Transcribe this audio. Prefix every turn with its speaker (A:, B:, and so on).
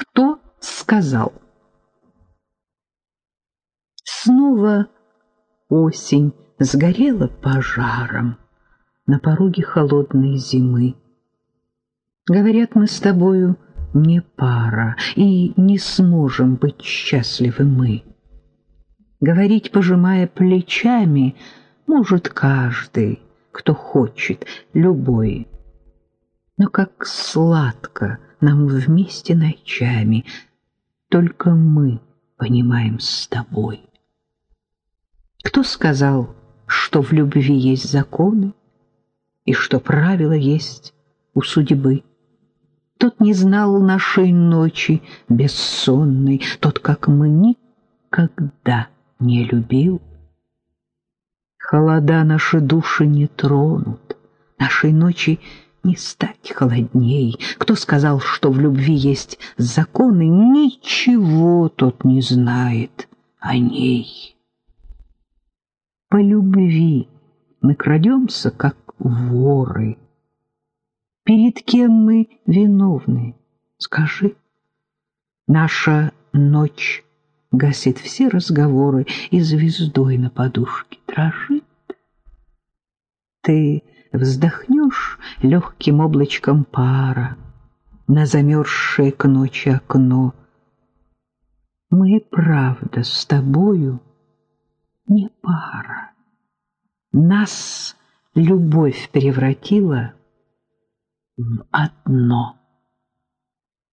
A: Кто сказал? Снова осень сгорела пожаром на пороге холодной зимы. Говорят, мы с тобою не пара, и не сможем быть счастливы мы. Говорить, пожимая плечами, может каждый, кто хочет, любой. Но как сладко нам вместе ночами, только мы понимаем с тобой. Кто сказал, что в любви есть законы и что правила есть у судьбы? Тот не знал нашей ночи бессонной, тот, как мы, никогда не любил. Холода наши души не тронут, нашей ночи не стать холодней. Кто сказал, что в любви есть законы, ничего тот не знает о ней. По любви мы крадемся, как воры. Перед кем мы виновны? Скажи. Наша ночь гасит все разговоры, и звездой на подушке дрожит. Ты вздохнешь легким облачком пара на замерзшее к ночи окно. Мы правда с тобою не пара. Нас любовь превратила в одно.